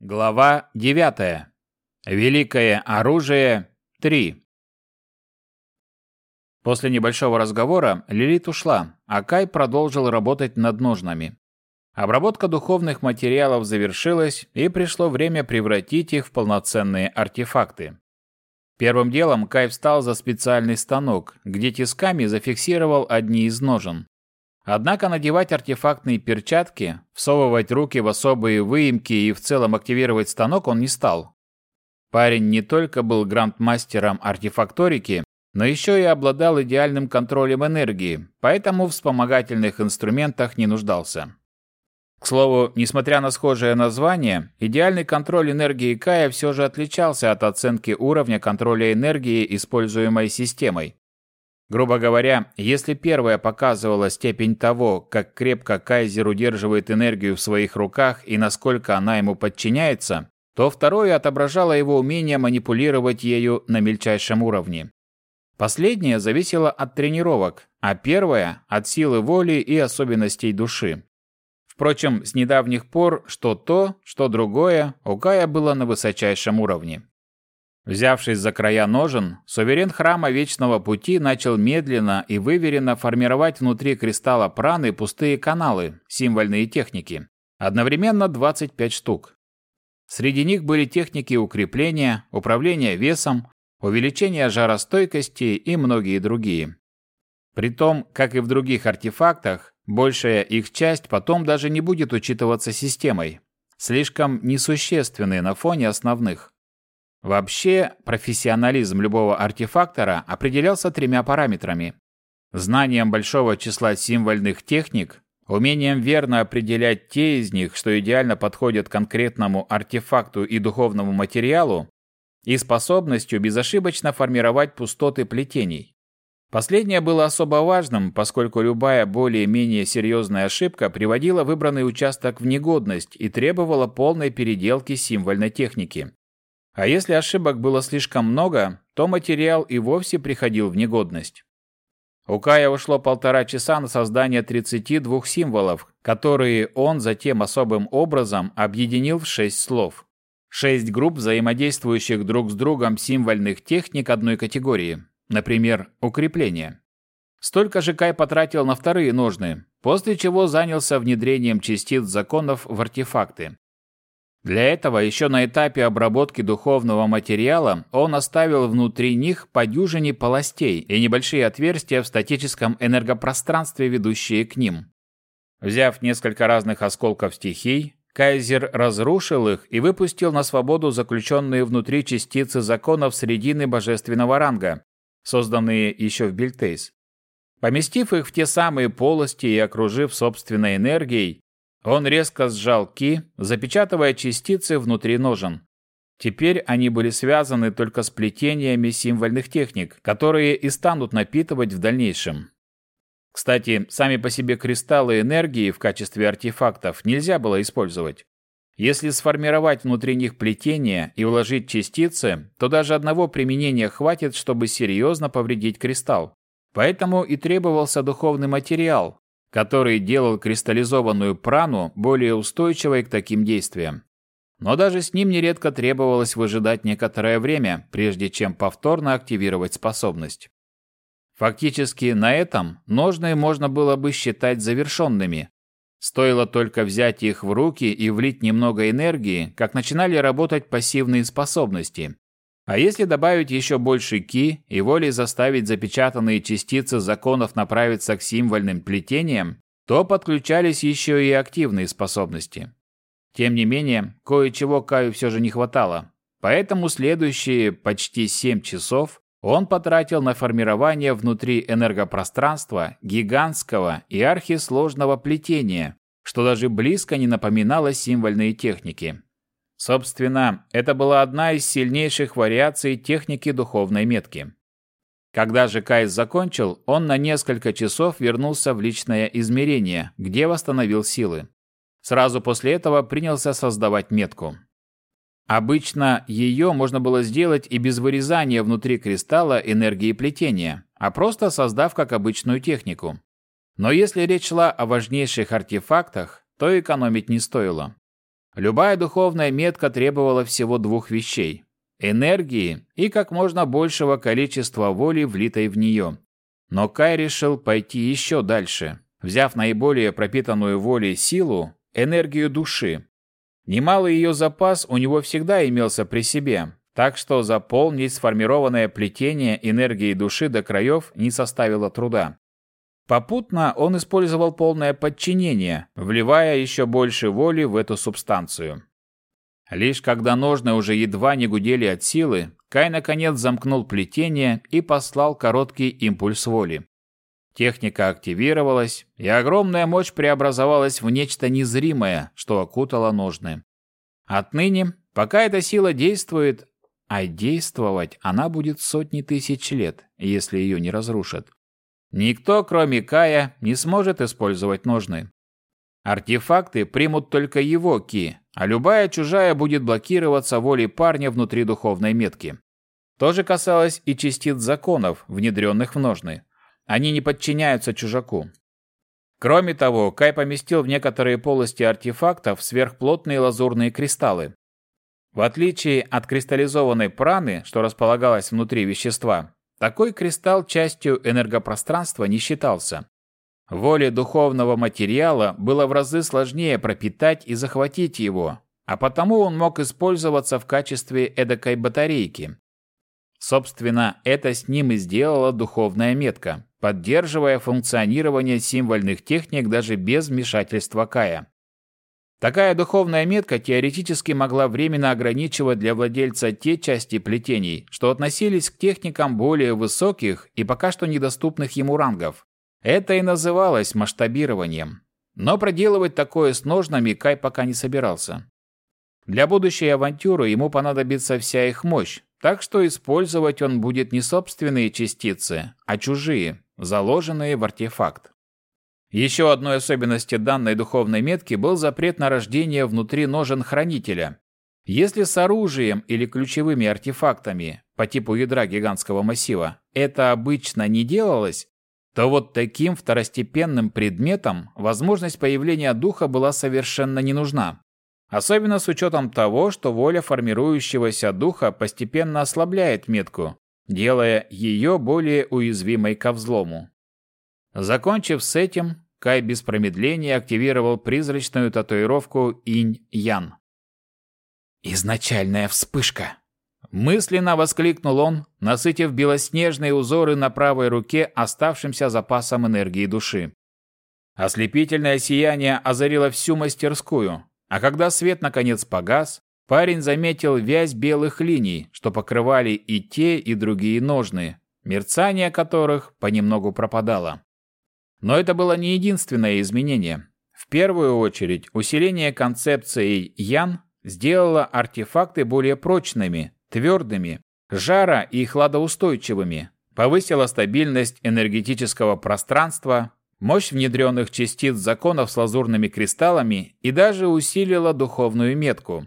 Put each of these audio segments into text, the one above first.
Глава 9. Великое оружие 3. После небольшого разговора Лилит ушла, а Кай продолжил работать над ножнами. Обработка духовных материалов завершилась, и пришло время превратить их в полноценные артефакты. Первым делом Кай встал за специальный станок, где тисками зафиксировал одни из ножен. Однако надевать артефактные перчатки, всовывать руки в особые выемки и в целом активировать станок он не стал. Парень не только был грандмастером артефакторики, но еще и обладал идеальным контролем энергии, поэтому в вспомогательных инструментах не нуждался. К слову, несмотря на схожее название, идеальный контроль энергии Кая все же отличался от оценки уровня контроля энергии, используемой системой. Грубо говоря, если первая показывала степень того, как крепко Кайзер удерживает энергию в своих руках и насколько она ему подчиняется, то второе отображало его умение манипулировать ею на мельчайшем уровне. Последнее зависело от тренировок, а первое – от силы воли и особенностей души. Впрочем, с недавних пор что то, что другое у Кая было на высочайшем уровне. Взявшись за края ножен, суверен храма Вечного Пути начал медленно и выверенно формировать внутри кристалла праны пустые каналы, символьные техники. Одновременно 25 штук. Среди них были техники укрепления, управления весом, увеличения жаростойкости и многие другие. При том, как и в других артефактах, большая их часть потом даже не будет учитываться системой. Слишком несущественные на фоне основных. Вообще, профессионализм любого артефактора определялся тремя параметрами. Знанием большого числа символьных техник, умением верно определять те из них, что идеально подходят конкретному артефакту и духовному материалу, и способностью безошибочно формировать пустоты плетений. Последнее было особо важным, поскольку любая более-менее серьезная ошибка приводила выбранный участок в негодность и требовала полной переделки символьной техники. А если ошибок было слишком много, то материал и вовсе приходил в негодность. У Кая ушло полтора часа на создание 32 символов, которые он затем особым образом объединил в шесть слов. Шесть групп взаимодействующих друг с другом символьных техник одной категории, например, укрепление. Столько же Кай потратил на вторые ножны, после чего занялся внедрением частиц законов в артефакты. Для этого еще на этапе обработки духовного материала он оставил внутри них по дюжине полостей и небольшие отверстия в статическом энергопространстве, ведущие к ним. Взяв несколько разных осколков стихий, Кайзер разрушил их и выпустил на свободу заключенные внутри частицы законов средины божественного ранга, созданные еще в Бильтейс. Поместив их в те самые полости и окружив собственной энергией, он резко сжал ки, запечатывая частицы внутри ножен. Теперь они были связаны только с плетениями символьных техник, которые и станут напитывать в дальнейшем. Кстати, сами по себе кристаллы энергии в качестве артефактов нельзя было использовать. Если сформировать внутри них плетение и вложить частицы, то даже одного применения хватит, чтобы серьезно повредить кристалл. Поэтому и требовался духовный материал, который делал кристаллизованную прану более устойчивой к таким действиям. Но даже с ним нередко требовалось выжидать некоторое время, прежде чем повторно активировать способность. Фактически на этом ножные можно было бы считать завершенными. Стоило только взять их в руки и влить немного энергии, как начинали работать пассивные способности, а если добавить еще больше ки и волей заставить запечатанные частицы законов направиться к символьным плетениям, то подключались еще и активные способности. Тем не менее, кое-чего Каю все же не хватало, поэтому следующие почти 7 часов он потратил на формирование внутри энергопространства гигантского и архисложного плетения, что даже близко не напоминало символьные техники. Собственно, это была одна из сильнейших вариаций техники духовной метки. Когда же Кайс закончил, он на несколько часов вернулся в личное измерение, где восстановил силы. Сразу после этого принялся создавать метку. Обычно ее можно было сделать и без вырезания внутри кристалла энергии плетения, а просто создав как обычную технику. Но если речь шла о важнейших артефактах, то экономить не стоило. Любая духовная метка требовала всего двух вещей – энергии и как можно большего количества воли, влитой в нее. Но Кай решил пойти еще дальше, взяв наиболее пропитанную волей силу – энергию души. Немалый ее запас у него всегда имелся при себе, так что заполнить сформированное плетение энергии души до краев не составило труда. Попутно он использовал полное подчинение, вливая еще больше воли в эту субстанцию. Лишь когда ножны уже едва не гудели от силы, Кай наконец замкнул плетение и послал короткий импульс воли. Техника активировалась, и огромная мощь преобразовалась в нечто незримое, что окутало ножны. Отныне, пока эта сила действует, а действовать она будет сотни тысяч лет, если ее не разрушат, Никто, кроме Кая, не сможет использовать ножны. Артефакты примут только его ки, а любая чужая будет блокироваться волей парня внутри духовной метки. То же касалось и частиц законов, внедренных в ножны. Они не подчиняются чужаку. Кроме того, Кай поместил в некоторые полости артефактов сверхплотные лазурные кристаллы. В отличие от кристаллизованной праны, что располагалась внутри вещества, такой кристалл частью энергопространства не считался. Воле духовного материала было в разы сложнее пропитать и захватить его, а потому он мог использоваться в качестве эдакой батарейки. Собственно, это с ним и сделала духовная метка, поддерживая функционирование символьных техник даже без вмешательства Кая. Такая духовная метка теоретически могла временно ограничивать для владельца те части плетений, что относились к техникам более высоких и пока что недоступных ему рангов. Это и называлось масштабированием. Но проделывать такое с ножнами Кай пока не собирался. Для будущей авантюры ему понадобится вся их мощь, так что использовать он будет не собственные частицы, а чужие, заложенные в артефакт. Еще одной особенностью данной духовной метки был запрет на рождение внутри ножен хранителя. Если с оружием или ключевыми артефактами по типу ядра гигантского массива это обычно не делалось, то вот таким второстепенным предметом возможность появления духа была совершенно не нужна. Особенно с учетом того, что воля формирующегося духа постепенно ослабляет метку, делая ее более уязвимой ко взлому. Закончив с этим, Кай без промедления активировал призрачную татуировку Инь-Ян. «Изначальная вспышка!» Мысленно воскликнул он, насытив белоснежные узоры на правой руке оставшимся запасом энергии души. Ослепительное сияние озарило всю мастерскую, а когда свет наконец погас, парень заметил вязь белых линий, что покрывали и те, и другие ножны, мерцание которых понемногу пропадало. Но это было не единственное изменение. В первую очередь, усиление концепции Ян сделало артефакты более прочными, твердыми, жара- и хладоустойчивыми, повысило стабильность энергетического пространства, мощь внедренных частиц законов с лазурными кристаллами и даже усилила духовную метку.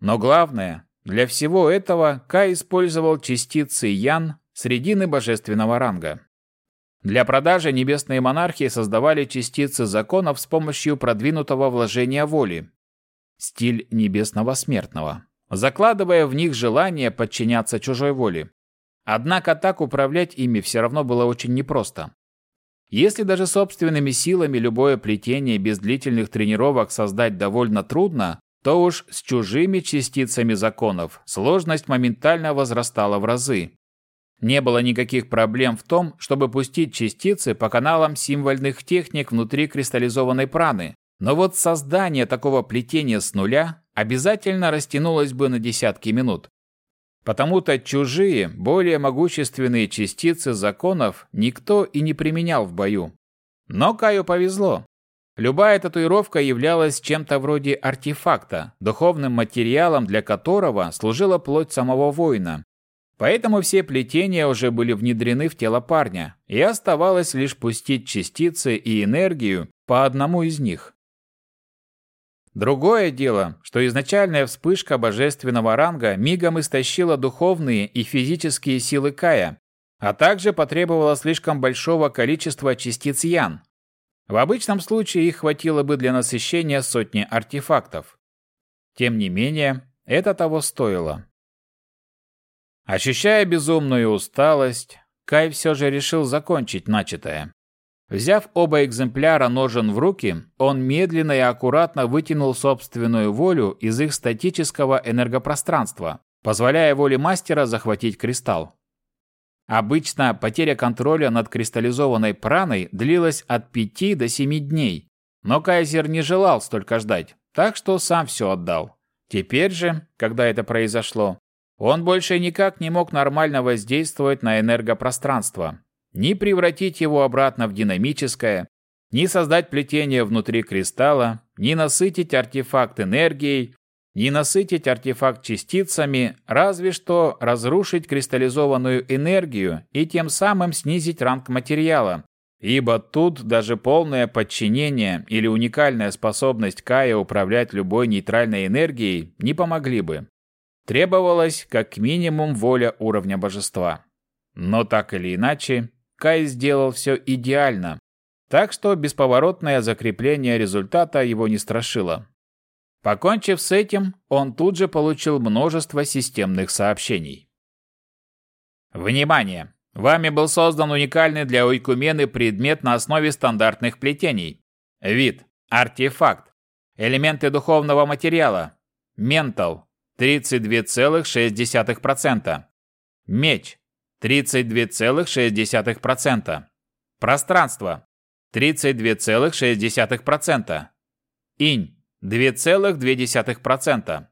Но главное, для всего этого Кай использовал частицы Ян средины божественного ранга. Для продажи небесные монархии создавали частицы законов с помощью продвинутого вложения воли. Стиль небесного смертного, закладывая в них желание подчиняться чужой воле. Однако так управлять ими все равно было очень непросто. Если даже собственными силами любое плетение без длительных тренировок создать довольно трудно, то уж с чужими частицами законов сложность моментально возрастала в разы. Не было никаких проблем в том, чтобы пустить частицы по каналам символьных техник внутри кристаллизованной праны, но вот создание такого плетения с нуля обязательно растянулось бы на десятки минут. Потому-то чужие, более могущественные частицы законов никто и не применял в бою. Но Каю повезло. Любая татуировка являлась чем-то вроде артефакта, духовным материалом для которого служила плоть самого воина, Поэтому все плетения уже были внедрены в тело парня, и оставалось лишь пустить частицы и энергию по одному из них. Другое дело, что изначальная вспышка божественного ранга мигом истощила духовные и физические силы Кая, а также потребовала слишком большого количества частиц Ян. В обычном случае их хватило бы для насыщения сотни артефактов. Тем не менее, это того стоило. Ощущая безумную усталость, Кай все же решил закончить начатое. Взяв оба экземпляра ножен в руки, он медленно и аккуратно вытянул собственную волю из их статического энергопространства, позволяя воле мастера захватить кристалл. Обычно потеря контроля над кристаллизованной праной длилась от 5 до 7 дней, но Кайзер не желал столько ждать, так что сам все отдал. Теперь же, когда это произошло, он больше никак не мог нормально воздействовать на энергопространство, ни превратить его обратно в динамическое, ни создать плетение внутри кристалла, ни насытить артефакт энергией, не насытить артефакт частицами, разве что разрушить кристаллизованную энергию и тем самым снизить ранг материала, ибо тут даже полное подчинение или уникальная способность Кая управлять любой нейтральной энергией не помогли бы. Требовалась как минимум воля уровня божества. Но так или иначе, Кай сделал все идеально, так что бесповоротное закрепление результата его не страшило. Покончив с этим, он тут же получил множество системных сообщений. Внимание! Вами был создан уникальный для Уйкумены предмет на основе стандартных плетений. Вид – артефакт. Элементы духовного материала. Ментал – 32,6%. Меч – 32,6%. Пространство – 32,6%. Инь 2,2%.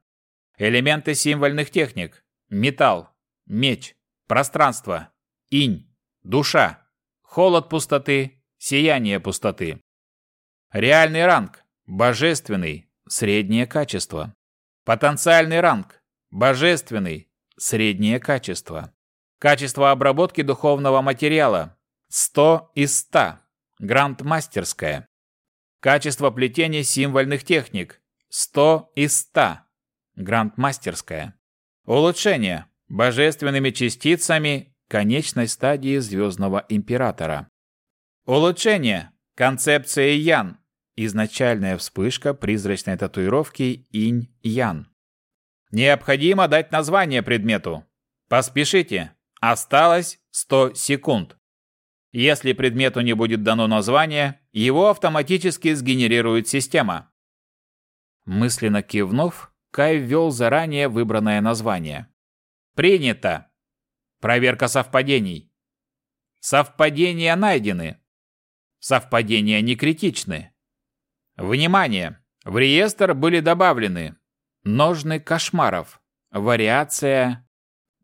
Элементы символьных техник. Металл, меч, пространство, инь, душа, холод пустоты, сияние пустоты. Реальный ранг. Божественный. Среднее качество. Потенциальный ранг. Божественный. Среднее качество. Качество обработки духовного материала. 100 из 100. Грандмастерское. Качество плетения символьных техник. 100 из 100. Грандмастерская. Улучшение. Божественными частицами конечной стадии Звездного Императора. Улучшение. Концепция Ян. Изначальная вспышка призрачной татуировки Инь-Ян. Необходимо дать название предмету. Поспешите. Осталось 100 секунд. Если предмету не будет дано название, его автоматически сгенерирует система. Мысленно кивнув, Кай ввел заранее выбранное название. Принято. Проверка совпадений. Совпадения найдены. Совпадения не критичны. Внимание! В реестр были добавлены ножны кошмаров. Вариация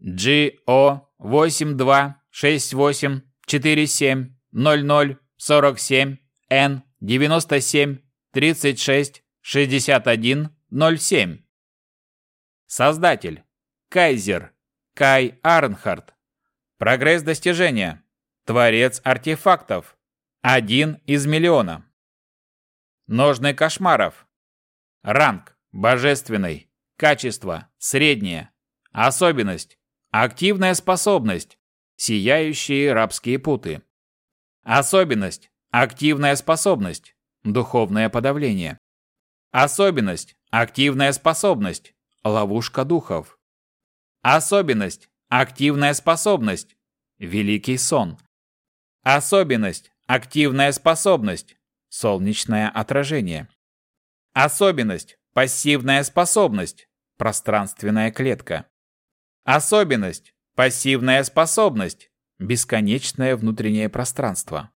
GO8268 47 00 47 N 97 36 61 07. Создатель. Кайзер. Кай Арнхард. Прогресс достижения. Творец артефактов. Один из миллиона. Ножны кошмаров. Ранг. Божественный. Качество. Среднее. Особенность. Активная способность. Сияющие рабские путы. Особенность. Активная способность. Духовное подавление. Особенность. Активная способность. Ловушка духов. Особенность. Активная способность. Великий сон. Особенность. Активная способность. Солнечное отражение. Особенность. Пассивная способность. Пространственная клетка. Особенность. Пассивная способность – бесконечное внутреннее пространство.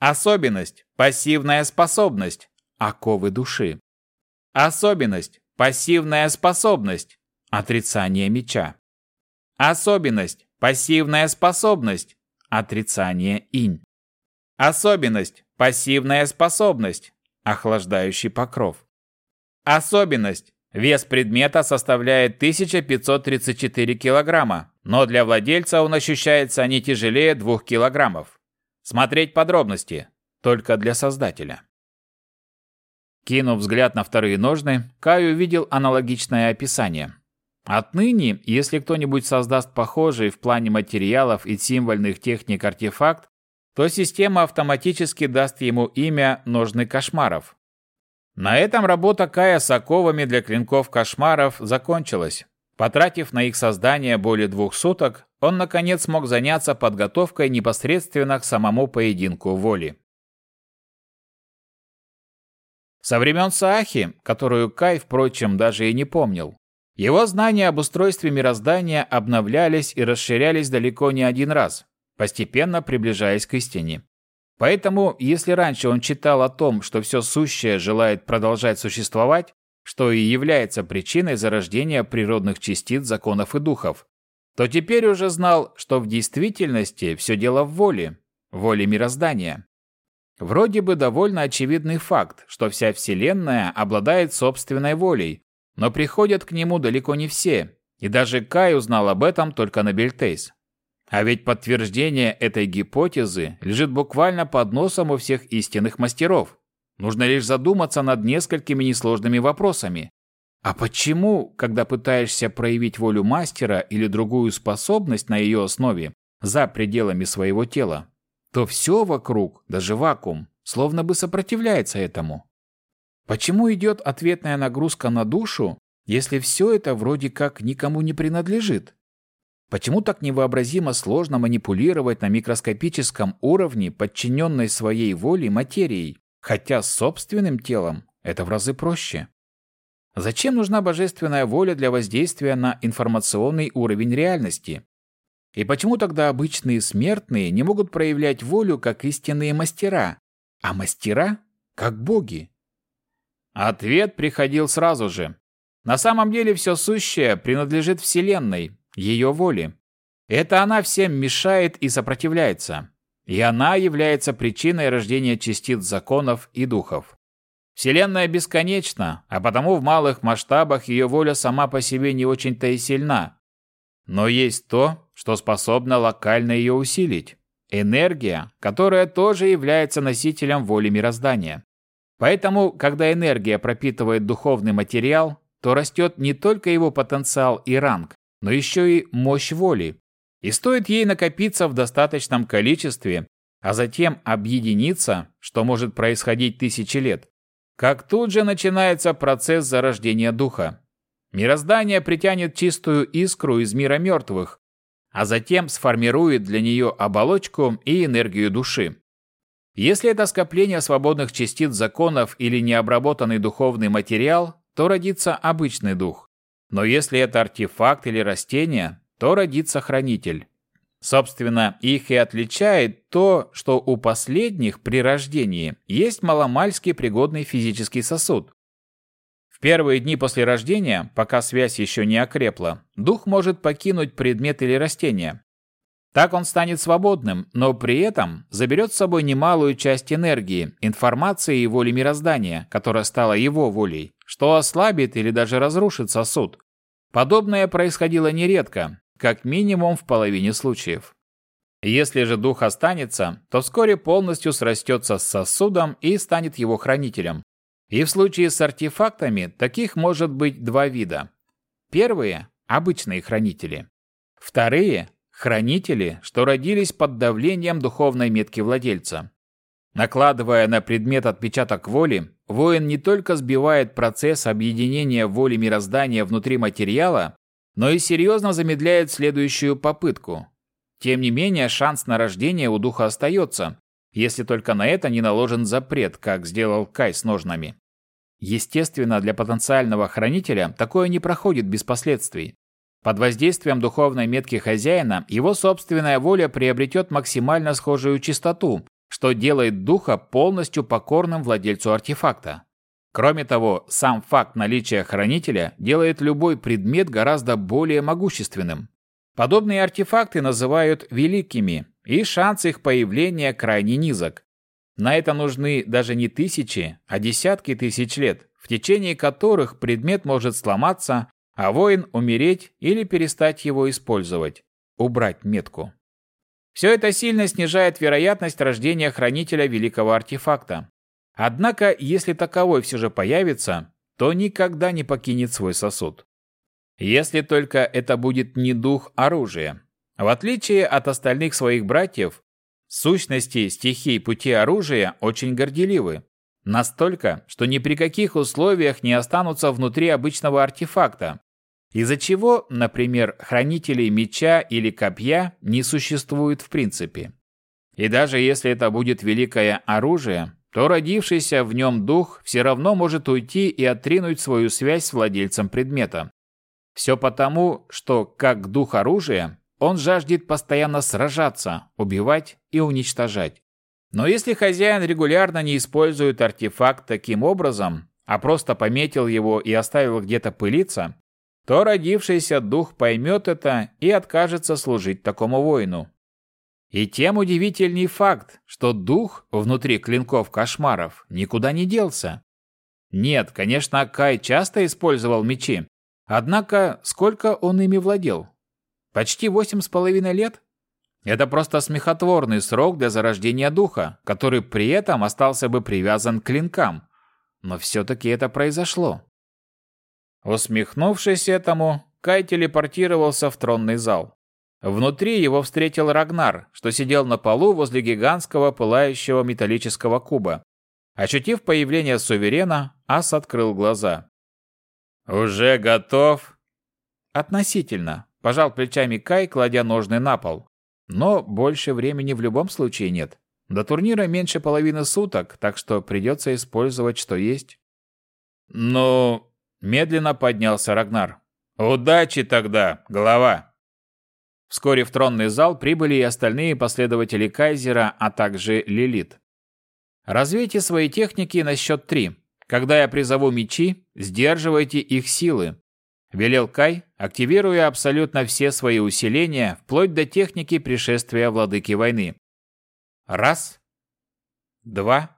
Особенность – пассивная способность – оковы души. Особенность – пассивная способность – отрицание меча. Особенность – пассивная способность – отрицание инь. Особенность – пассивная способность – охлаждающий покров. Особенность – вес предмета составляет 1534 килограмма но для владельца он ощущается не тяжелее двух килограммов. Смотреть подробности только для создателя. Кинув взгляд на вторые ножны, Кай увидел аналогичное описание. Отныне, если кто-нибудь создаст похожий в плане материалов и символьных техник артефакт, то система автоматически даст ему имя «Ножны кошмаров». На этом работа Кая с оковами для клинков кошмаров закончилась. Потратив на их создание более двух суток, он наконец смог заняться подготовкой непосредственно к самому поединку воли. Со времен Саахи, которую Кай, впрочем, даже и не помнил, его знания об устройстве мироздания обновлялись и расширялись далеко не один раз, постепенно приближаясь к истине. Поэтому, если раньше он читал о том, что все сущее желает продолжать существовать, что и является причиной зарождения природных частиц, законов и духов, то теперь уже знал, что в действительности все дело в воле, воле мироздания. Вроде бы довольно очевидный факт, что вся Вселенная обладает собственной волей, но приходят к нему далеко не все, и даже Кай узнал об этом только на Бельтейс. А ведь подтверждение этой гипотезы лежит буквально под носом у всех истинных мастеров. Нужно лишь задуматься над несколькими несложными вопросами. А почему, когда пытаешься проявить волю мастера или другую способность на ее основе за пределами своего тела, то все вокруг, даже вакуум, словно бы сопротивляется этому? Почему идет ответная нагрузка на душу, если все это вроде как никому не принадлежит? Почему так невообразимо сложно манипулировать на микроскопическом уровне подчиненной своей воле материей, хотя с собственным телом это в разы проще? Зачем нужна божественная воля для воздействия на информационный уровень реальности? И почему тогда обычные смертные не могут проявлять волю как истинные мастера, а мастера как боги? Ответ приходил сразу же. На самом деле все сущее принадлежит Вселенной, ее воли. Это она всем мешает и сопротивляется. И она является причиной рождения частиц законов и духов. Вселенная бесконечна, а потому в малых масштабах ее воля сама по себе не очень-то и сильна. Но есть то, что способно локально ее усилить. Энергия, которая тоже является носителем воли мироздания. Поэтому, когда энергия пропитывает духовный материал, то растет не только его потенциал и ранг, но еще и мощь воли. И стоит ей накопиться в достаточном количестве, а затем объединиться, что может происходить тысячи лет, как тут же начинается процесс зарождения духа. Мироздание притянет чистую искру из мира мертвых, а затем сформирует для нее оболочку и энергию души. Если это скопление свободных частиц законов или необработанный духовный материал, то родится обычный дух. Но если это артефакт или растение, то родится хранитель. Собственно, их и отличает то, что у последних при рождении есть маломальски пригодный физический сосуд. В первые дни после рождения, пока связь еще не окрепла, дух может покинуть предмет или растение. Так он станет свободным, но при этом заберет с собой немалую часть энергии, информации и воли мироздания, которая стала его волей, что ослабит или даже разрушит сосуд. Подобное происходило нередко, как минимум в половине случаев. Если же дух останется, то вскоре полностью срастется с сосудом и станет его хранителем. И в случае с артефактами таких может быть два вида. Первые – обычные хранители. Вторые – хранители, что родились под давлением духовной метки владельца. Накладывая на предмет отпечаток воли, воин не только сбивает процесс объединения воли мироздания внутри материала, но и серьезно замедляет следующую попытку. Тем не менее, шанс на рождение у духа остается, если только на это не наложен запрет, как сделал Кай с ножнами. Естественно, для потенциального хранителя такое не проходит без последствий. Под воздействием духовной метки хозяина его собственная воля приобретет максимально схожую частоту, что делает духа полностью покорным владельцу артефакта. Кроме того, сам факт наличия хранителя делает любой предмет гораздо более могущественным. Подобные артефакты называют великими, и шанс их появления крайне низок. На это нужны даже не тысячи, а десятки тысяч лет, в течение которых предмет может сломаться, а воин умереть или перестать его использовать, убрать метку. Все это сильно снижает вероятность рождения хранителя великого артефакта. Однако, если таковой все же появится, то никогда не покинет свой сосуд. Если только это будет не дух оружия. В отличие от остальных своих братьев, сущности стихий пути оружия очень горделивы. Настолько, что ни при каких условиях не останутся внутри обычного артефакта, из-за чего, например, хранителей меча или копья не существует в принципе. И даже если это будет великое оружие, то родившийся в нем дух все равно может уйти и отринуть свою связь с владельцем предмета. Все потому, что, как дух оружия, он жаждет постоянно сражаться, убивать и уничтожать. Но если хозяин регулярно не использует артефакт таким образом, а просто пометил его и оставил где-то пылиться, то родившийся дух поймет это и откажется служить такому воину. И тем удивительней факт, что дух внутри клинков кошмаров никуда не делся. Нет, конечно, Кай часто использовал мечи, однако сколько он ими владел? Почти восемь с половиной лет? Это просто смехотворный срок для зарождения духа, который при этом остался бы привязан к клинкам. Но все-таки это произошло. Усмехнувшись этому, Кай телепортировался в тронный зал. Внутри его встретил Рагнар, что сидел на полу возле гигантского пылающего металлического куба. Ощутив появление суверена, Ас открыл глаза. «Уже готов?» «Относительно», – пожал плечами Кай, кладя ножны на пол. «Но больше времени в любом случае нет. До турнира меньше половины суток, так что придется использовать, что есть». «Ну...» – медленно поднялся Рагнар. «Удачи тогда, голова!» Вскоре в тронный зал прибыли и остальные последователи Кайзера, а также Лилит. Развейте свои техники на счет три. Когда я призову мечи, сдерживайте их силы. Велел Кай, активируя абсолютно все свои усиления, вплоть до техники пришествия владыки войны. Раз, два,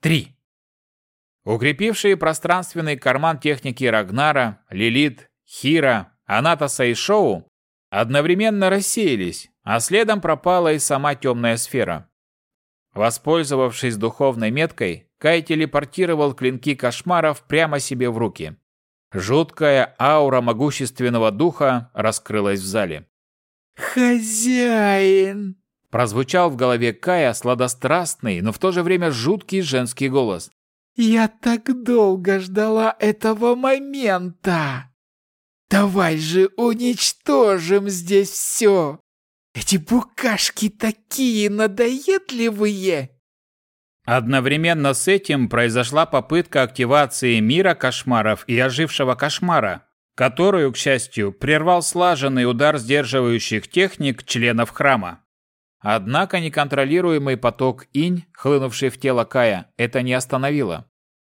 три. Укрепившие пространственный карман техники Рагнара, Лилит, Хира, Анатоса и Шоу одновременно рассеялись, а следом пропала и сама темная сфера. Воспользовавшись духовной меткой, Кай телепортировал клинки кошмаров прямо себе в руки. Жуткая аура могущественного духа раскрылась в зале. «Хозяин!» Прозвучал в голове Кая сладострастный, но в то же время жуткий женский голос. «Я так долго ждала этого момента!» Давай же уничтожим здесь все. Эти букашки такие надоедливые. Одновременно с этим произошла попытка активации мира кошмаров и ожившего кошмара, которую, к счастью, прервал слаженный удар сдерживающих техник членов храма. Однако неконтролируемый поток инь, хлынувший в тело Кая, это не остановило.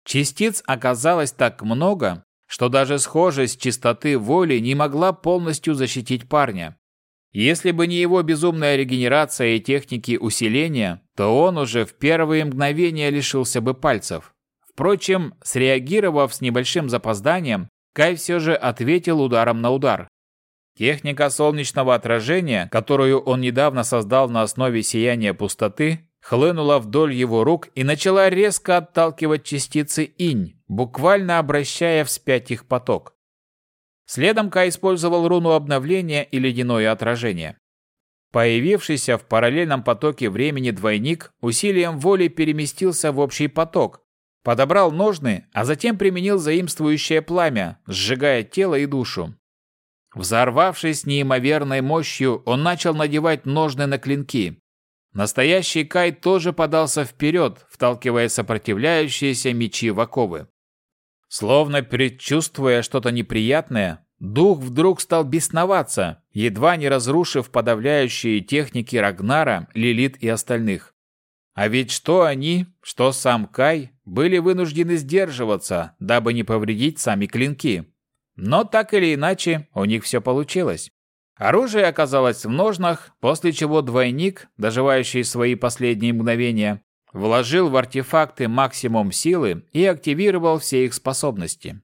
Частиц оказалось так много, что даже схожесть чистоты воли не могла полностью защитить парня. Если бы не его безумная регенерация и техники усиления, то он уже в первые мгновения лишился бы пальцев. Впрочем, среагировав с небольшим запозданием, Кай все же ответил ударом на удар. Техника солнечного отражения, которую он недавно создал на основе сияния пустоты, хлынула вдоль его рук и начала резко отталкивать частицы инь, буквально обращая вспять их поток. Следом Кай использовал руну обновления и ледяное отражение. Появившийся в параллельном потоке времени двойник усилием воли переместился в общий поток, подобрал ножны, а затем применил заимствующее пламя, сжигая тело и душу. Взорвавшись неимоверной мощью, он начал надевать ножны на клинки, Настоящий Кай тоже подался вперед, вталкивая сопротивляющиеся мечи в оковы. Словно предчувствуя что-то неприятное, дух вдруг стал бесноваться, едва не разрушив подавляющие техники Рагнара, Лилит и остальных. А ведь что они, что сам Кай были вынуждены сдерживаться, дабы не повредить сами клинки. Но так или иначе, у них все получилось. Оружие оказалось в ножнах, после чего двойник, доживающий свои последние мгновения, вложил в артефакты максимум силы и активировал все их способности.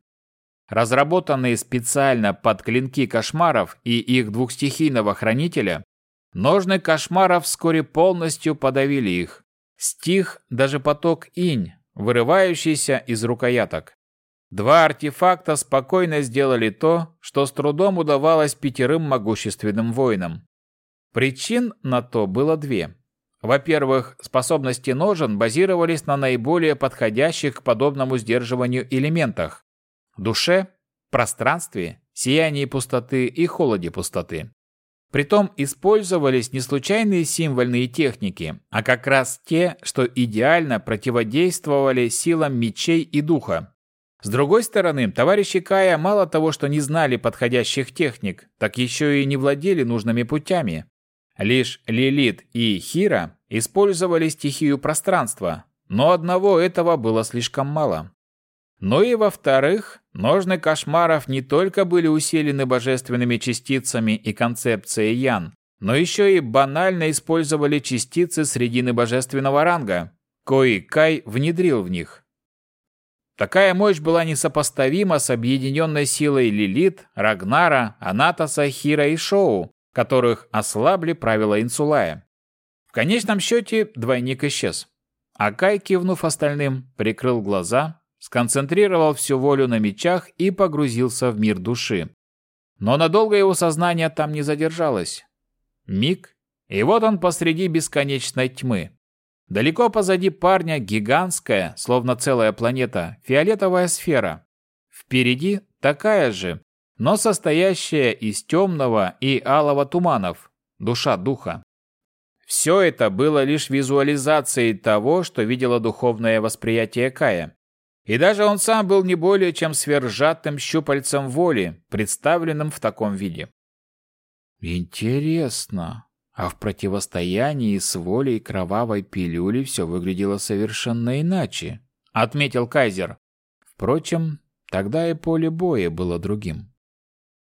Разработанные специально под клинки кошмаров и их двухстихийного хранителя, ножны кошмаров вскоре полностью подавили их. Стих даже поток инь, вырывающийся из рукояток. Два артефакта спокойно сделали то, что с трудом удавалось пятерым могущественным воинам. Причин на то было две. Во-первых, способности ножен базировались на наиболее подходящих к подобному сдерживанию элементах – душе, пространстве, сиянии пустоты и холоде пустоты. Притом использовались не случайные символьные техники, а как раз те, что идеально противодействовали силам мечей и духа. С другой стороны, товарищи Кая мало того, что не знали подходящих техник, так еще и не владели нужными путями. Лишь Лилит и Хира использовали стихию пространства, но одного этого было слишком мало. Ну и во-вторых, ножны кошмаров не только были усилены божественными частицами и концепцией Ян, но еще и банально использовали частицы средины божественного ранга, кои Кай внедрил в них. Такая мощь была несопоставима с объединенной силой Лилит, Рагнара, Анатоса, Хира и Шоу, которых ослабли правила Инсулая. В конечном счете двойник исчез. А Кай, кивнув остальным, прикрыл глаза, сконцентрировал всю волю на мечах и погрузился в мир души. Но надолго его сознание там не задержалось. Миг, и вот он посреди бесконечной тьмы. Далеко позади парня гигантская, словно целая планета, фиолетовая сфера. Впереди такая же, но состоящая из темного и алого туманов, душа духа. Все это было лишь визуализацией того, что видело духовное восприятие Кая. И даже он сам был не более чем свержатым щупальцем воли, представленным в таком виде. Интересно. А в противостоянии с волей кровавой пилюли все выглядело совершенно иначе, отметил Кайзер. Впрочем, тогда и поле боя было другим.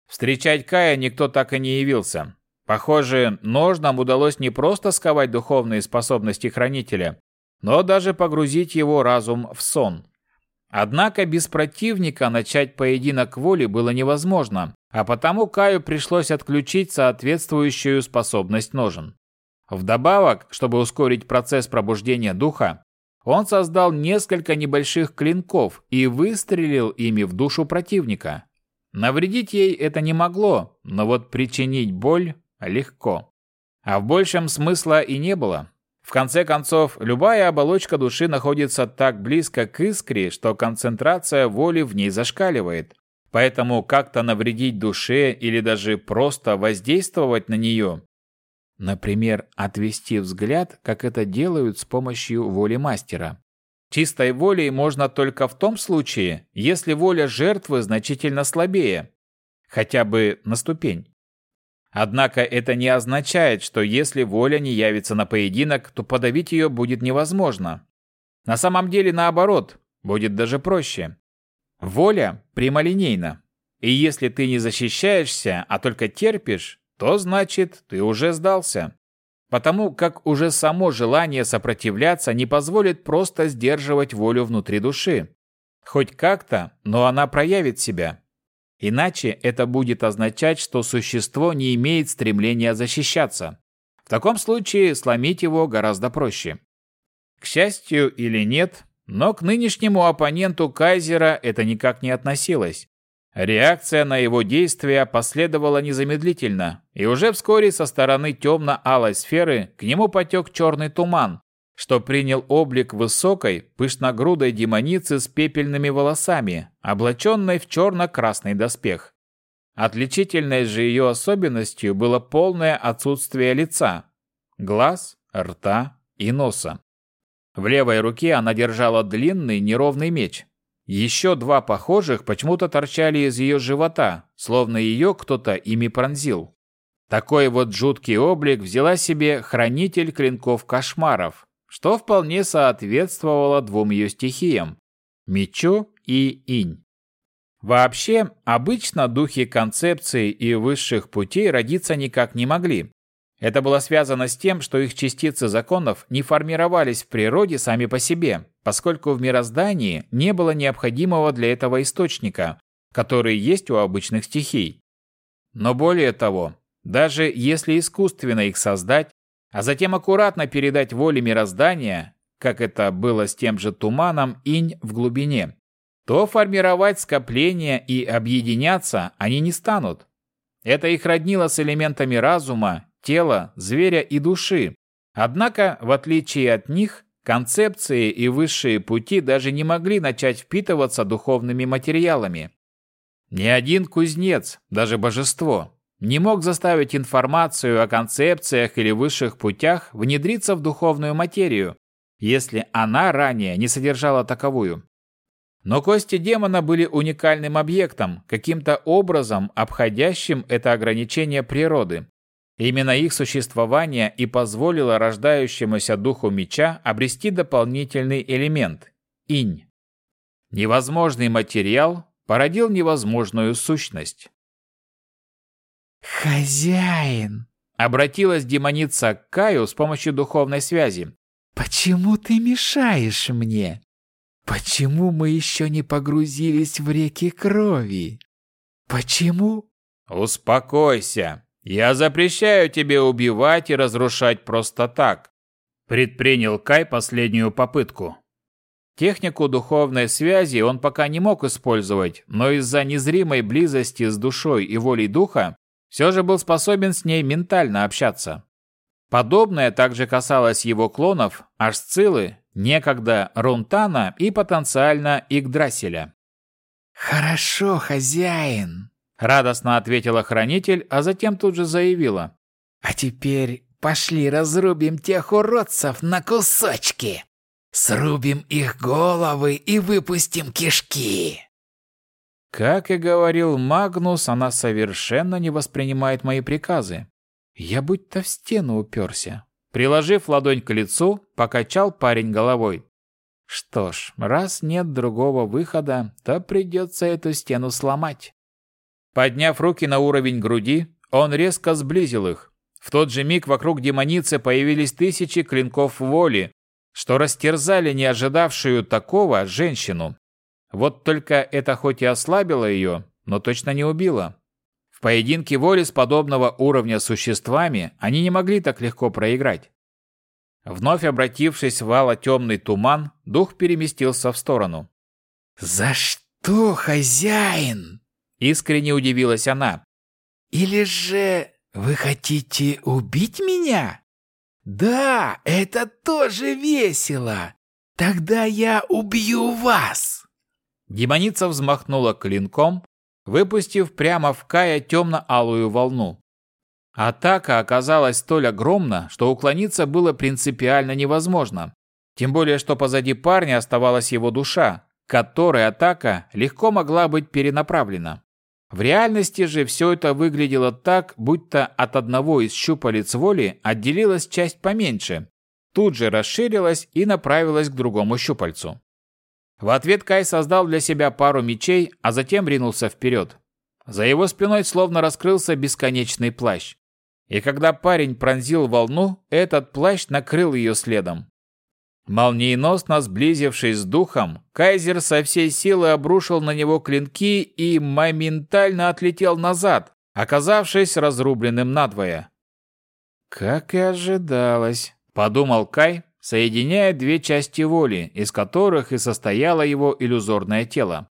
Встречать Кая никто так и не явился. Похоже, ножнам удалось не просто сковать духовные способности хранителя, но даже погрузить его разум в сон. Однако без противника начать поединок воли было невозможно, а потому Каю пришлось отключить соответствующую способность ножен. Вдобавок, чтобы ускорить процесс пробуждения духа, он создал несколько небольших клинков и выстрелил ими в душу противника. Навредить ей это не могло, но вот причинить боль легко. А в большем смысла и не было. В конце концов, любая оболочка души находится так близко к искре, что концентрация воли в ней зашкаливает. Поэтому как-то навредить душе или даже просто воздействовать на нее, например, отвести взгляд, как это делают с помощью воли мастера. Чистой волей можно только в том случае, если воля жертвы значительно слабее, хотя бы на ступень. Однако это не означает, что если воля не явится на поединок, то подавить ее будет невозможно. На самом деле наоборот, будет даже проще. Воля прямолинейна. И если ты не защищаешься, а только терпишь, то значит, ты уже сдался. Потому как уже само желание сопротивляться не позволит просто сдерживать волю внутри души. Хоть как-то, но она проявит себя. Иначе это будет означать, что существо не имеет стремления защищаться. В таком случае сломить его гораздо проще. К счастью или нет, но к нынешнему оппоненту Кайзера это никак не относилось. Реакция на его действия последовала незамедлительно, и уже вскоре со стороны темно-алой сферы к нему потек черный туман, что принял облик высокой, пышногрудой демоницы с пепельными волосами, облаченной в черно-красный доспех. Отличительной же ее особенностью было полное отсутствие лица, глаз, рта и носа. В левой руке она держала длинный неровный меч. Еще два похожих почему-то торчали из ее живота, словно ее кто-то ими пронзил. Такой вот жуткий облик взяла себе хранитель клинков кошмаров, что вполне соответствовало двум ее стихиям – мечу и инь. Вообще, обычно духи концепций и высших путей родиться никак не могли. Это было связано с тем, что их частицы законов не формировались в природе сами по себе, поскольку в мироздании не было необходимого для этого источника, который есть у обычных стихий. Но более того, даже если искусственно их создать, а затем аккуратно передать воле мироздания, как это было с тем же туманом инь в глубине, то формировать скопления и объединяться они не станут. Это их роднило с элементами разума, тела, зверя и души, Однако, в отличие от них, концепции и высшие пути даже не могли начать впитываться духовными материалами. Ни один кузнец, даже божество, не мог заставить информацию о концепциях или высших путях внедриться в духовную материю, если она ранее не содержала таковую. Но кости демона были уникальным объектом, каким-то образом обходящим это ограничение природы. Именно их существование и позволило рождающемуся духу меча обрести дополнительный элемент – инь. Невозможный материал породил невозможную сущность. «Хозяин!» – обратилась демоница к Каю с помощью духовной связи. «Почему ты мешаешь мне? Почему мы еще не погрузились в реки крови? Почему?» «Успокойся. Я запрещаю тебе убивать и разрушать просто так», – предпринял Кай последнюю попытку. Технику духовной связи он пока не мог использовать, но из-за незримой близости с душой и волей духа все же был способен с ней ментально общаться. Подобное также касалось его клонов Ашцилы, некогда Рунтана и потенциально Игдрасиля. «Хорошо, хозяин», — радостно ответила хранитель, а затем тут же заявила. «А теперь пошли разрубим тех уродцев на кусочки. Срубим их головы и выпустим кишки». Как и говорил Магнус, она совершенно не воспринимает мои приказы. Я будто в стену уперся. Приложив ладонь к лицу, покачал парень головой. Что ж, раз нет другого выхода, то придется эту стену сломать. Подняв руки на уровень груди, он резко сблизил их. В тот же миг вокруг демоницы появились тысячи клинков воли, что растерзали не ожидавшую такого женщину. Вот только это хоть и ослабило ее, но точно не убило поединке воли с подобного уровня существами они не могли так легко проиграть. Вновь обратившись в вало темный туман, дух переместился в сторону. «За что, хозяин?» — искренне удивилась она. «Или же вы хотите убить меня?» «Да, это тоже весело! Тогда я убью вас!» Демоница взмахнула клинком, выпустив прямо в Кая темно-алую волну. Атака оказалась столь огромна, что уклониться было принципиально невозможно. Тем более, что позади парня оставалась его душа, которой атака легко могла быть перенаправлена. В реальности же все это выглядело так, будто от одного из щупалец воли отделилась часть поменьше, тут же расширилась и направилась к другому щупальцу. В ответ Кай создал для себя пару мечей, а затем ринулся вперед. За его спиной словно раскрылся бесконечный плащ. И когда парень пронзил волну, этот плащ накрыл ее следом. Молниеносно сблизившись с духом, Кайзер со всей силы обрушил на него клинки и моментально отлетел назад, оказавшись разрубленным надвое. «Как и ожидалось», — подумал Кай, соединяя две части воли, из которых и состояло его иллюзорное тело.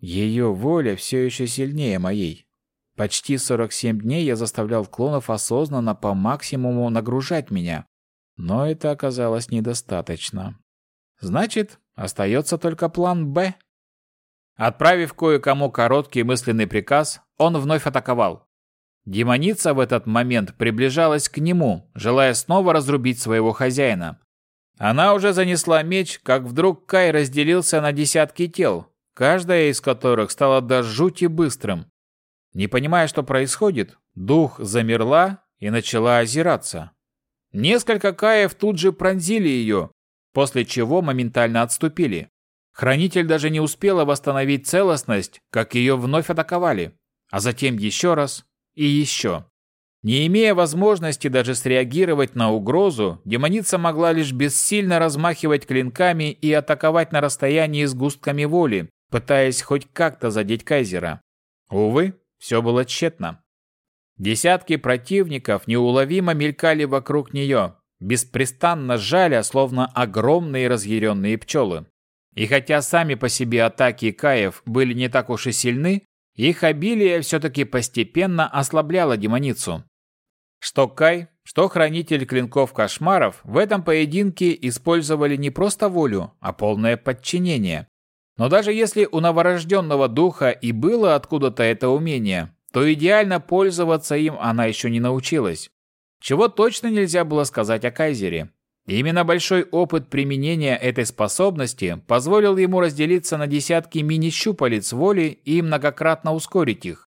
Ее воля все еще сильнее моей. Почти 47 дней я заставлял клонов осознанно по максимуму нагружать меня, но это оказалось недостаточно. Значит, остается только план «Б». Отправив кое-кому короткий мысленный приказ, он вновь атаковал. Демоница в этот момент приближалась к нему, желая снова разрубить своего хозяина. Она уже занесла меч, как вдруг Кай разделился на десятки тел, каждая из которых стала до жути быстрым. Не понимая, что происходит, дух замерла и начала озираться. Несколько Каев тут же пронзили ее, после чего моментально отступили. Хранитель даже не успела восстановить целостность, как ее вновь атаковали, а затем еще раз и еще. Не имея возможности даже среагировать на угрозу, демоница могла лишь бессильно размахивать клинками и атаковать на расстоянии с густками воли, пытаясь хоть как-то задеть кайзера. Увы, все было тщетно. Десятки противников неуловимо мелькали вокруг нее, беспрестанно жаля, словно огромные разъяренные пчелы. И хотя сами по себе атаки Каев были не так уж и сильны, их обилие все-таки постепенно ослабляло демоницу. Что Кай, что хранитель клинков кошмаров в этом поединке использовали не просто волю, а полное подчинение. Но даже если у новорожденного духа и было откуда-то это умение, то идеально пользоваться им она еще не научилась. Чего точно нельзя было сказать о Кайзере. Именно большой опыт применения этой способности позволил ему разделиться на десятки мини-щупалец воли и многократно ускорить их.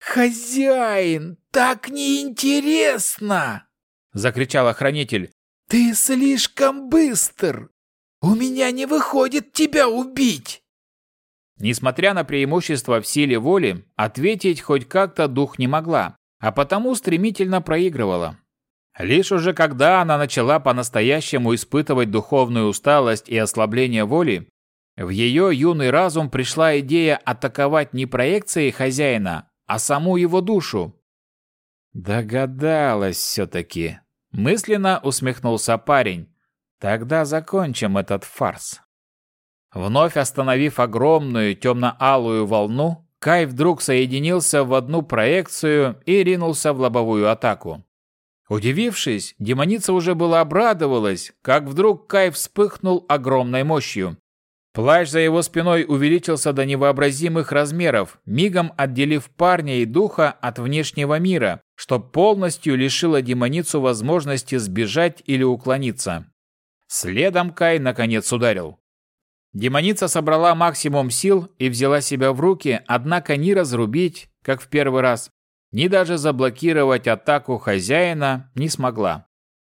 «Хозяин, так неинтересно!» — закричал охранитель. «Ты слишком быстр! У меня не выходит тебя убить!» Несмотря на преимущество в силе воли, ответить хоть как-то дух не могла, а потому стремительно проигрывала. Лишь уже когда она начала по-настоящему испытывать духовную усталость и ослабление воли, в ее юный разум пришла идея атаковать не проекции хозяина, а саму его душу. Догадалась все-таки. Мысленно усмехнулся парень. Тогда закончим этот фарс. Вновь остановив огромную темно-алую волну, Кай вдруг соединился в одну проекцию и ринулся в лобовую атаку. Удивившись, демоница уже была обрадовалась, как вдруг Кай вспыхнул огромной мощью. Плащ за его спиной увеличился до невообразимых размеров, мигом отделив парня и духа от внешнего мира, что полностью лишило демоницу возможности сбежать или уклониться. Следом Кай наконец ударил. Демоница собрала максимум сил и взяла себя в руки, однако ни разрубить, как в первый раз, ни даже заблокировать атаку хозяина не смогла.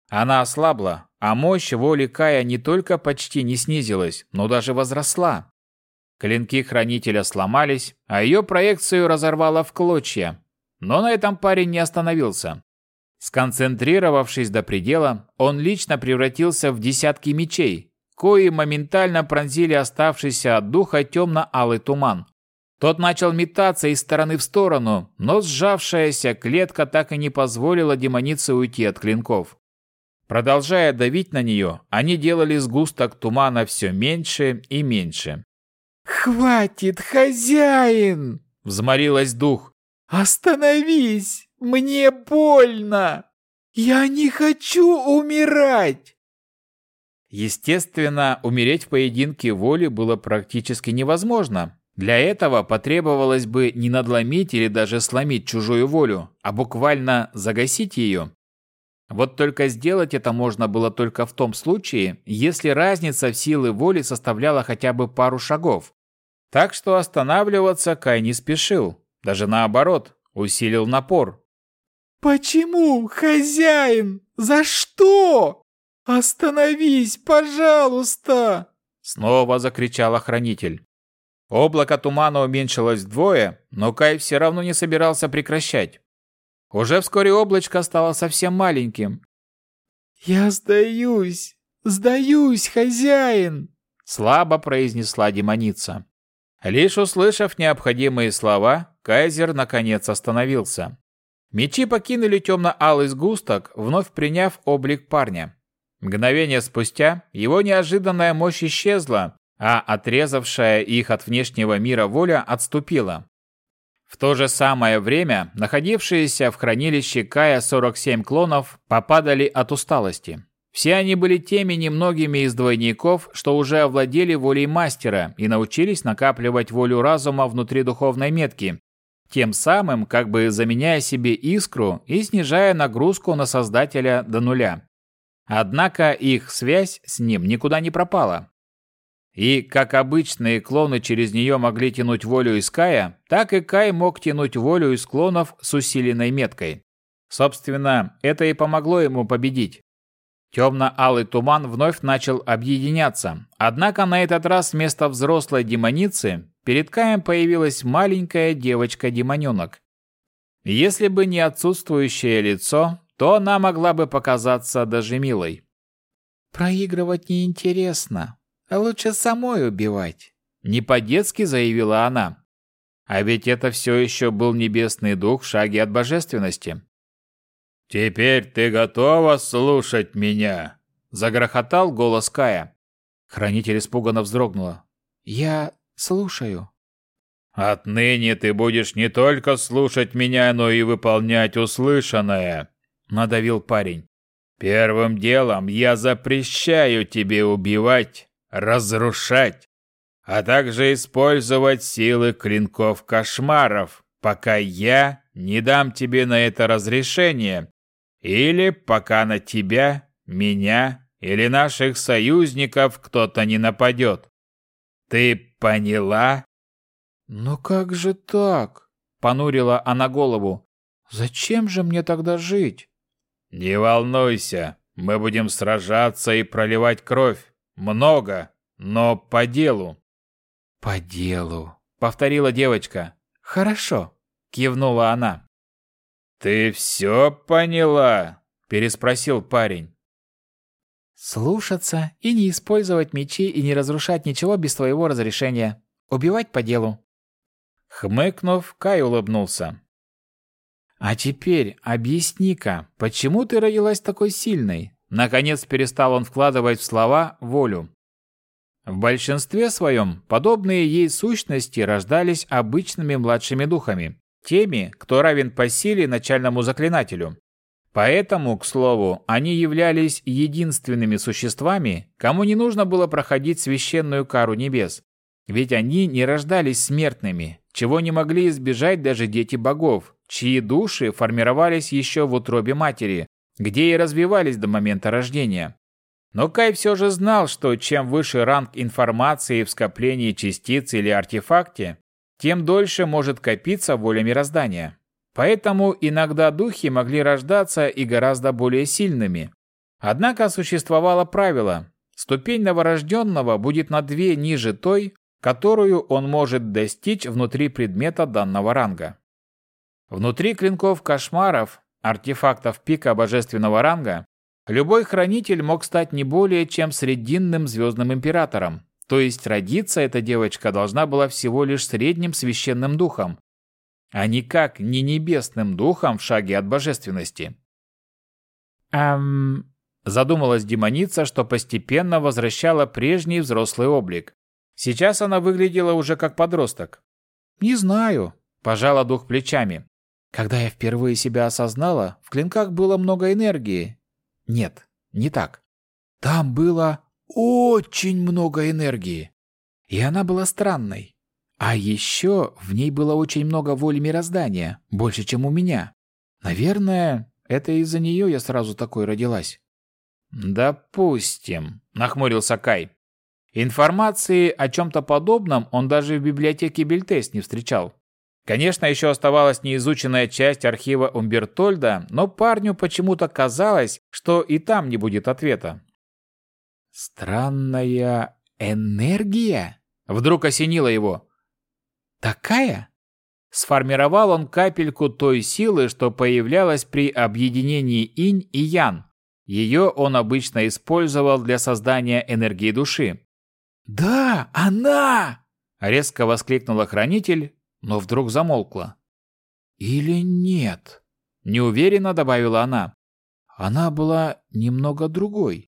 Она ослабла, а мощь воли Кая не только почти не снизилась, но даже возросла. Клинки хранителя сломались, а ее проекцию разорвало в клочья. Но на этом парень не остановился. Сконцентрировавшись до предела, он лично превратился в десятки мечей, кои моментально пронзили оставшийся от духа темно-алый туман. Тот начал метаться из стороны в сторону, но сжавшаяся клетка так и не позволила демонице уйти от клинков. Продолжая давить на нее, они делали сгусток тумана все меньше и меньше. «Хватит, хозяин!» — взмолилась дух. «Остановись! Мне больно! Я не хочу умирать!» Естественно, умереть в поединке воли было практически невозможно, для этого потребовалось бы не надломить или даже сломить чужую волю, а буквально загасить ее. Вот только сделать это можно было только в том случае, если разница в силы воли составляла хотя бы пару шагов. Так что останавливаться Кай не спешил, даже наоборот, усилил напор. «Почему, хозяин? За что? Остановись, пожалуйста!» Снова закричал охранитель. Облако тумана уменьшилось вдвое, но Кай все равно не собирался прекращать. Уже вскоре облачко стало совсем маленьким. «Я сдаюсь! Сдаюсь, хозяин!» Слабо произнесла демоница. Лишь услышав необходимые слова, Кайзер наконец остановился. Мечи покинули темно-алый сгусток, вновь приняв облик парня. Мгновение спустя его неожиданная мощь исчезла, а отрезавшая их от внешнего мира воля отступила. В то же самое время находившиеся в хранилище Кая 47 клонов попадали от усталости. Все они были теми немногими из двойников, что уже овладели волей мастера и научились накапливать волю разума внутри духовной метки, тем самым как бы заменяя себе искру и снижая нагрузку на создателя до нуля. Однако их связь с ним никуда не пропала. И, как обычные клоны через нее могли тянуть волю из Кая, так и Кай мог тянуть волю из клонов с усиленной меткой. Собственно, это и помогло ему победить. Темно-алый туман вновь начал объединяться, однако на этот раз вместо взрослой демоницы перед Каем появилась маленькая девочка-демоненок. Если бы не отсутствующее лицо, то она могла бы показаться даже милой. «Проигрывать неинтересно», Лучше самой убивать. Не по-детски заявила она. А ведь это все еще был небесный дух в шаге от божественности. «Теперь ты готова слушать меня?» Загрохотал голос Кая. Хранитель испуганно вздрогнула. «Я слушаю». Отныне ты будешь не только слушать меня, но и выполнять услышанное, надавил парень. Первым делом я запрещаю тебе убивать, разрушать, а также использовать силы клинков кошмаров, пока я не дам тебе на это разрешение, или пока на тебя, меня или наших союзников кто-то не нападет. Ты поняла? «Но как же так?» — понурила она голову. «Зачем же мне тогда жить?» «Не волнуйся, мы будем сражаться и проливать кровь. Много, но по делу». «По делу», — повторила девочка. «Хорошо», — кивнула она. «Ты все поняла?» — переспросил парень. «Слушаться и не использовать мечи и не разрушать ничего без твоего разрешения. Убивать по делу». Хмыкнув, Кай улыбнулся. «А теперь объясни-ка, почему ты родилась такой сильной?» Наконец перестал он вкладывать в слова волю. В большинстве своем подобные ей сущности рождались обычными младшими духами, теми, кто равен по силе начальному заклинателю. Поэтому, к слову, они являлись единственными существами, кому не нужно было проходить священную кару небес, ведь они не рождались смертными, чего не могли избежать даже дети богов, чьи души формировались еще в утробе матери, где и развивались до момента рождения. Но Кай все же знал, что чем выше ранг информации в скоплении частиц или артефакте, тем дольше может копиться воля мироздания. Поэтому иногда духи могли рождаться и гораздо более сильными. Однако существовало правило – ступень новорожденного будет на две ниже той, которую он может достичь внутри предмета данного ранга. Внутри клинков кошмаров, артефактов пика божественного ранга, любой хранитель мог стать не более чем срединным звездным императором, то есть родиться эта девочка должна была всего лишь средним священным духом, а никак не небесным духом в шаге от божественности. Эм... Задумалась демоница, что постепенно возвращала прежний взрослый облик. Сейчас она выглядела уже как подросток. «Не знаю», – пожала дух плечами. «Когда я впервые себя осознала, в клинках было много энергии. Нет, не так. Там было очень много энергии. И она была странной. А еще в ней было очень много воли мироздания, больше, чем у меня. Наверное, это из-за нее я сразу такой родилась». «Допустим», – нахмурился Кай. Информации о чем-то подобном он даже в библиотеке Бельтес не встречал. Конечно, еще оставалась неизученная часть архива Умбертольда, но парню почему-то казалось, что и там не будет ответа. «Странная энергия?» Вдруг осенило его. «Такая?» Сформировал он капельку той силы, что появлялась при объединении инь и ян. Ее он обычно использовал для создания энергии души. «Да, она!» — резко воскликнула хранитель, но вдруг замолкла. «Или нет?» — неуверенно добавила она. «Она была немного другой,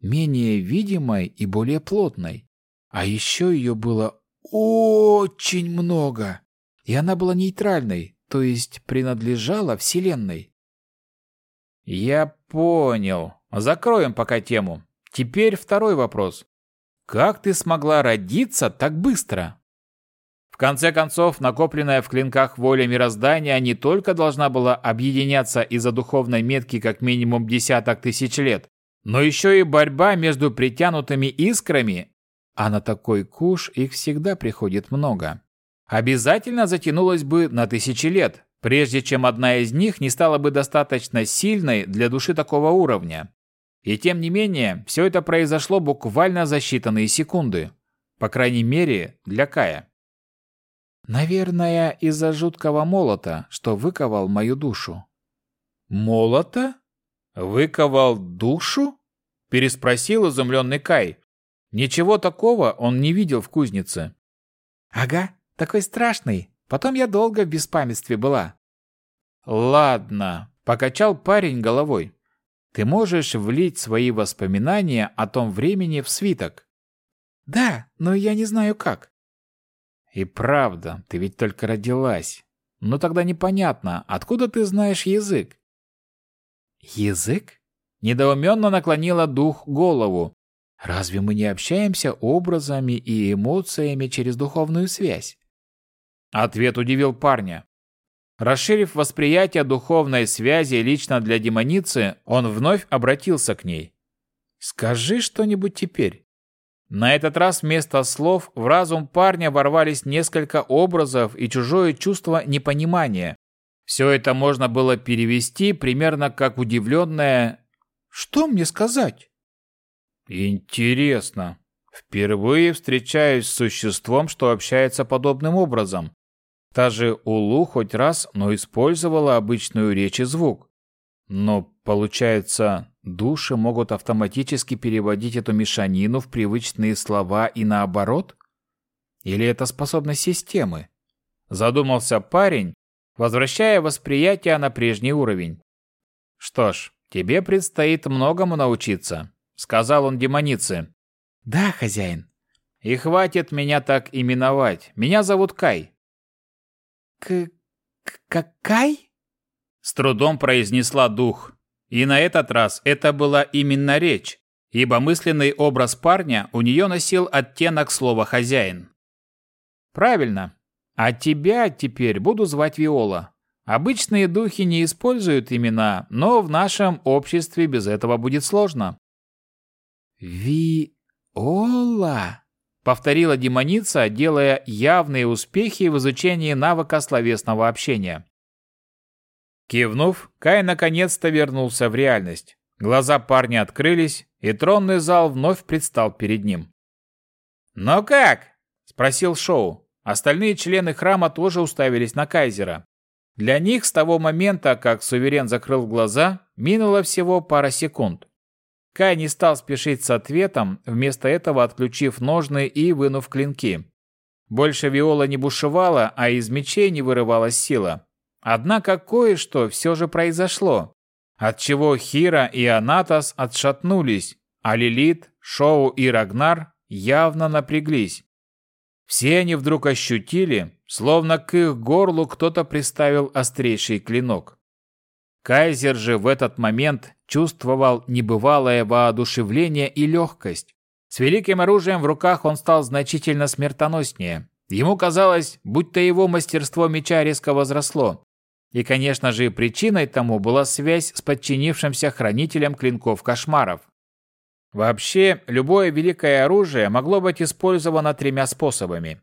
менее видимой и более плотной. А еще ее было очень много, и она была нейтральной, то есть принадлежала Вселенной». «Я понял. Закроем пока тему. Теперь второй вопрос. Как ты смогла родиться так быстро? В конце концов, накопленная в клинках воля мироздания не только должна была объединяться из-за духовной метки как минимум десяток тысяч лет, но еще и борьба между притянутыми искрами, а на такой куш их всегда приходит много, обязательно затянулась бы на тысячи лет, прежде чем одна из них не стала бы достаточно сильной для души такого уровня. И тем не менее, все это произошло буквально за считанные секунды. По крайней мере, для Кая. Наверное, из-за жуткого молота, что выковал мою душу. Молота? Выковал душу? Переспросил изумленный Кай. Ничего такого он не видел в кузнице. Ага, такой страшный. Потом я долго в беспамятстве была. Ладно, покачал парень головой. Ты можешь влить свои воспоминания о том времени в свиток. Да, но я не знаю как. И правда, ты ведь только родилась. Но тогда непонятно, откуда ты знаешь язык? Язык? Недоуменно наклонила дух голову. Разве мы не общаемся образами и эмоциями через духовную связь? Ответ удивил парня. Расширив восприятие духовной связи лично для демоницы, он вновь обратился к ней. «Скажи что-нибудь теперь». На этот раз вместо слов в разум парня ворвались несколько образов и чужое чувство непонимания. Все это можно было перевести примерно как удивленное «Что мне сказать?» «Интересно. Впервые встречаюсь с существом, что общается подобным образом. Та же Улу хоть раз, но использовала обычную речь и звук. Но, получается, души могут автоматически переводить эту мешанину в привычные слова и наоборот? Или это способность системы? Задумался парень, возвращая восприятие на прежний уровень. Что ж, тебе предстоит многому научиться, сказал он демонице. Да, хозяин. И хватит меня так именовать. Меня зовут Кай. «К... какай?» С трудом произнесла дух. И на этот раз это была именно речь, ибо мысленный образ парня у нее носил оттенок слова «хозяин». «Правильно. А тебя теперь буду звать Виола. Обычные духи не используют имена, но в нашем обществе без этого будет сложно». «Ви-ола?» повторила демоница, делая явные успехи в изучении навыка словесного общения. Кивнув, Кай наконец-то вернулся в реальность. Глаза парня открылись, и тронный зал вновь предстал перед ним. «Ну как?» – спросил Шоу. Остальные члены храма тоже уставились на Кайзера. Для них с того момента, как суверен закрыл глаза, минуло всего пара секунд. Кай не стал спешить с ответом, вместо этого отключив ножны и вынув клинки. Больше Виола не бушевала, а из мечей не вырывалась сила. Однако кое-что все же произошло, отчего Хира и Анатас отшатнулись, а Лилит, Шоу и Рагнар явно напряглись. Все они вдруг ощутили, словно к их горлу кто-то приставил острейший клинок. Кайзер же в этот момент чувствовал небывалое воодушевление и легкость. С великим оружием в руках он стал значительно смертоноснее. Ему казалось, будто его мастерство меча резко возросло. И, конечно же, причиной тому была связь с подчинившимся хранителем клинков кошмаров. Вообще, любое великое оружие могло быть использовано тремя способами.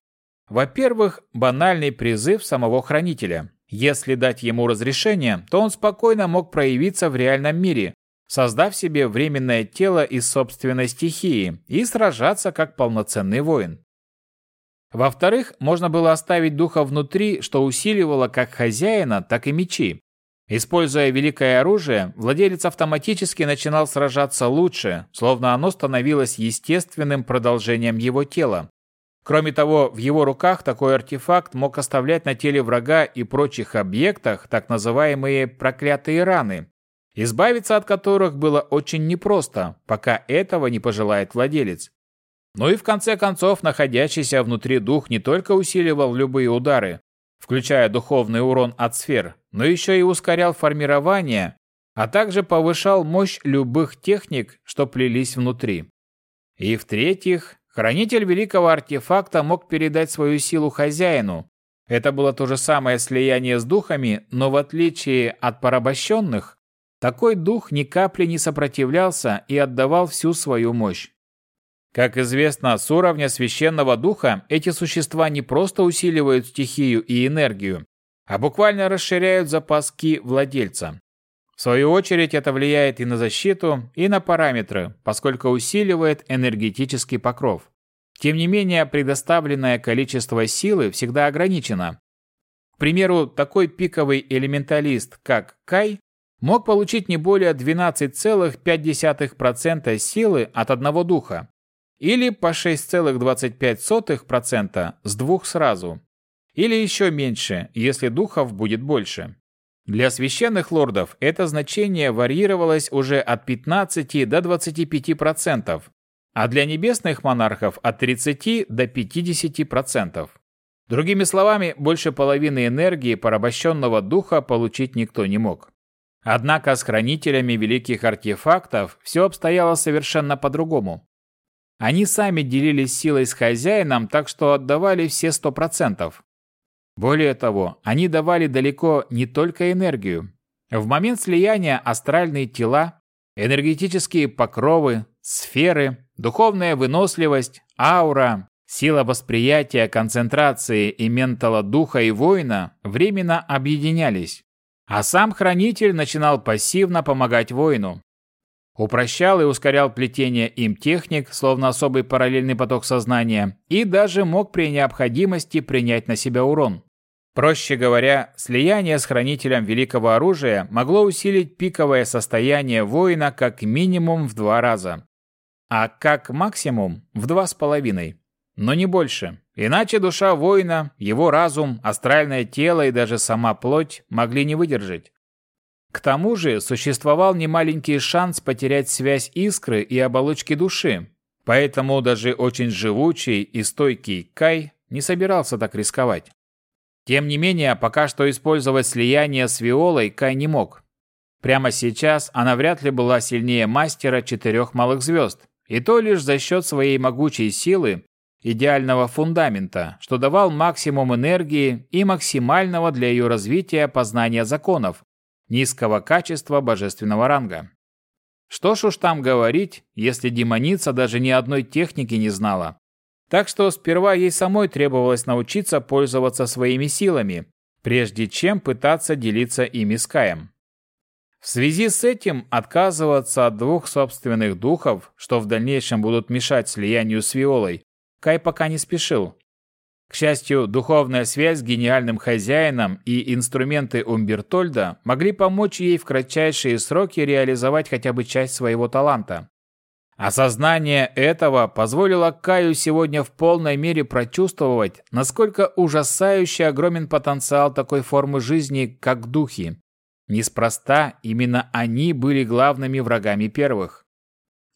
Во-первых, банальный призыв самого хранителя. Если дать ему разрешение, то он спокойно мог проявиться в реальном мире, создав себе временное тело из собственной стихии и сражаться как полноценный воин. Во-вторых, можно было оставить духа внутри, что усиливало как хозяина, так и мечи. Используя великое оружие, владелец автоматически начинал сражаться лучше, словно оно становилось естественным продолжением его тела, Кроме того, в его руках такой артефакт мог оставлять на теле врага и прочих объектах так называемые проклятые раны, избавиться от которых было очень непросто, пока этого не пожелает владелец. Ну и в конце концов, находящийся внутри дух не только усиливал любые удары, включая духовный урон от сфер, но еще и ускорял формирование, а также повышал мощь любых техник, что плелись внутри. И в-третьих, Хранитель великого артефакта мог передать свою силу хозяину. Это было то же самое слияние с духами, но в отличие от порабощенных, такой дух ни капли не сопротивлялся и отдавал всю свою мощь. Как известно, с уровня священного духа эти существа не просто усиливают стихию и энергию, а буквально расширяют запас ки владельца. В свою очередь это влияет и на защиту, и на параметры, поскольку усиливает энергетический покров. Тем не менее, предоставленное количество силы всегда ограничено. К примеру, такой пиковый элементалист, как Кай, мог получить не более 12,5% силы от одного духа, или по 6,25% с двух сразу, или еще меньше, если духов будет больше. Для священных лордов это значение варьировалось уже от 15 до 25%, а для небесных монархов от 30 до 50%. Другими словами, больше половины энергии порабощенного духа получить никто не мог. Однако с хранителями великих артефактов все обстояло совершенно по-другому. Они сами делились силой с хозяином, так что отдавали все сто процентов. Более того, они давали далеко не только энергию. В момент слияния астральные тела, энергетические покровы, сферы, духовная выносливость, аура, сила восприятия, концентрации и ментала духа и воина временно объединялись. А сам хранитель начинал пассивно помогать воину. Упрощал и ускорял плетение им техник, словно особый параллельный поток сознания, и даже мог при необходимости принять на себя урон. Проще говоря, слияние с хранителем великого оружия могло усилить пиковое состояние воина как минимум в два раза, а как максимум в два с половиной, но не больше. Иначе душа воина, его разум, астральное тело и даже сама плоть могли не выдержать. К тому же существовал немаленький шанс потерять связь искры и оболочки души, поэтому даже очень живучий и стойкий Кай не собирался так рисковать. Тем не менее, пока что использовать слияние с Виолой Кай не мог. Прямо сейчас она вряд ли была сильнее мастера четырех малых звезд, и то лишь за счет своей могучей силы, идеального фундамента, что давал максимум энергии и максимального для ее развития познания законов, низкого качества божественного ранга. Что ж уж там говорить, если демоница даже ни одной техники не знала. Так что сперва ей самой требовалось научиться пользоваться своими силами, прежде чем пытаться делиться ими с Каем. В связи с этим отказываться от двух собственных духов, что в дальнейшем будут мешать слиянию с Виолой, Кай пока не спешил. К счастью, духовная связь с гениальным хозяином и инструменты Умбертольда могли помочь ей в кратчайшие сроки реализовать хотя бы часть своего таланта. Осознание этого позволило Каю сегодня в полной мере прочувствовать, насколько ужасающе огромен потенциал такой формы жизни, как духи. Неспроста именно они были главными врагами первых.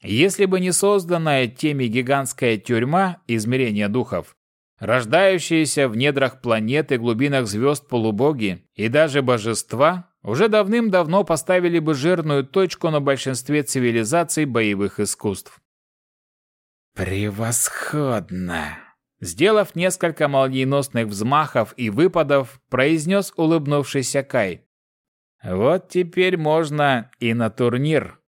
Если бы не созданная теми гигантская тюрьма измерения духов, Рождающиеся в недрах планеты, глубинах звезд полубоги и даже божества уже давным-давно поставили бы жирную точку на большинстве цивилизаций боевых искусств. «Превосходно!» Сделав несколько молниеносных взмахов и выпадов, произнес улыбнувшийся Кай. «Вот теперь можно и на турнир».